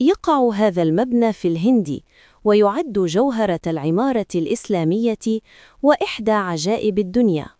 يقع هذا المبنى في الهند ويعد جوهرة العمارة الإسلامية وإحدى عجائب الدنيا.